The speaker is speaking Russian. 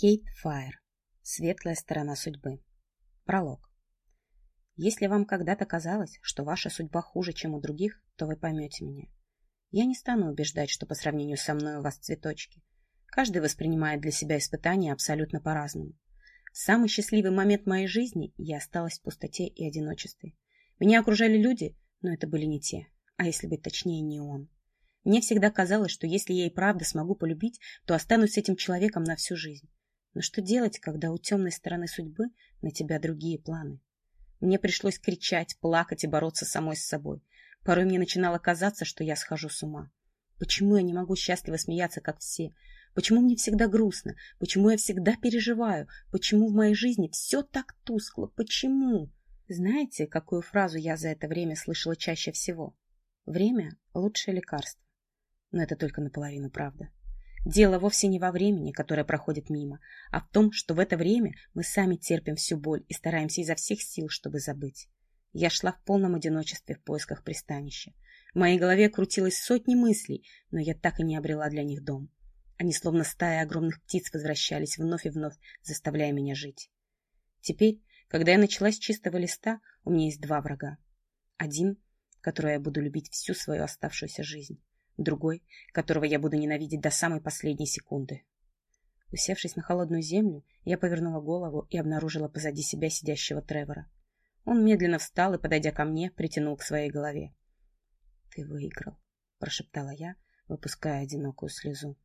Кейт Файер. Светлая сторона судьбы. Пролог. Если вам когда-то казалось, что ваша судьба хуже, чем у других, то вы поймете меня. Я не стану убеждать, что по сравнению со мной у вас цветочки. Каждый воспринимает для себя испытания абсолютно по-разному. В самый счастливый момент моей жизни я осталась в пустоте и одиночестве. Меня окружали люди, но это были не те, а если быть точнее, не он. Мне всегда казалось, что если я и правда смогу полюбить, то останусь с этим человеком на всю жизнь. Но что делать, когда у темной стороны судьбы на тебя другие планы? Мне пришлось кричать, плакать и бороться самой с собой. Порой мне начинало казаться, что я схожу с ума. Почему я не могу счастливо смеяться, как все? Почему мне всегда грустно? Почему я всегда переживаю? Почему в моей жизни все так тускло? Почему? Знаете, какую фразу я за это время слышала чаще всего? Время – лучшее лекарство. Но это только наполовину правда. Дело вовсе не во времени, которое проходит мимо, а в том, что в это время мы сами терпим всю боль и стараемся изо всех сил, чтобы забыть. Я шла в полном одиночестве в поисках пристанища. В моей голове крутилось сотни мыслей, но я так и не обрела для них дом. Они словно стая огромных птиц возвращались вновь и вновь, заставляя меня жить. Теперь, когда я начала с чистого листа, у меня есть два врага. Один, которого я буду любить всю свою оставшуюся жизнь другой, которого я буду ненавидеть до самой последней секунды. Усевшись на холодную землю, я повернула голову и обнаружила позади себя сидящего Тревора. Он медленно встал и, подойдя ко мне, притянул к своей голове. — Ты выиграл, — прошептала я, выпуская одинокую слезу.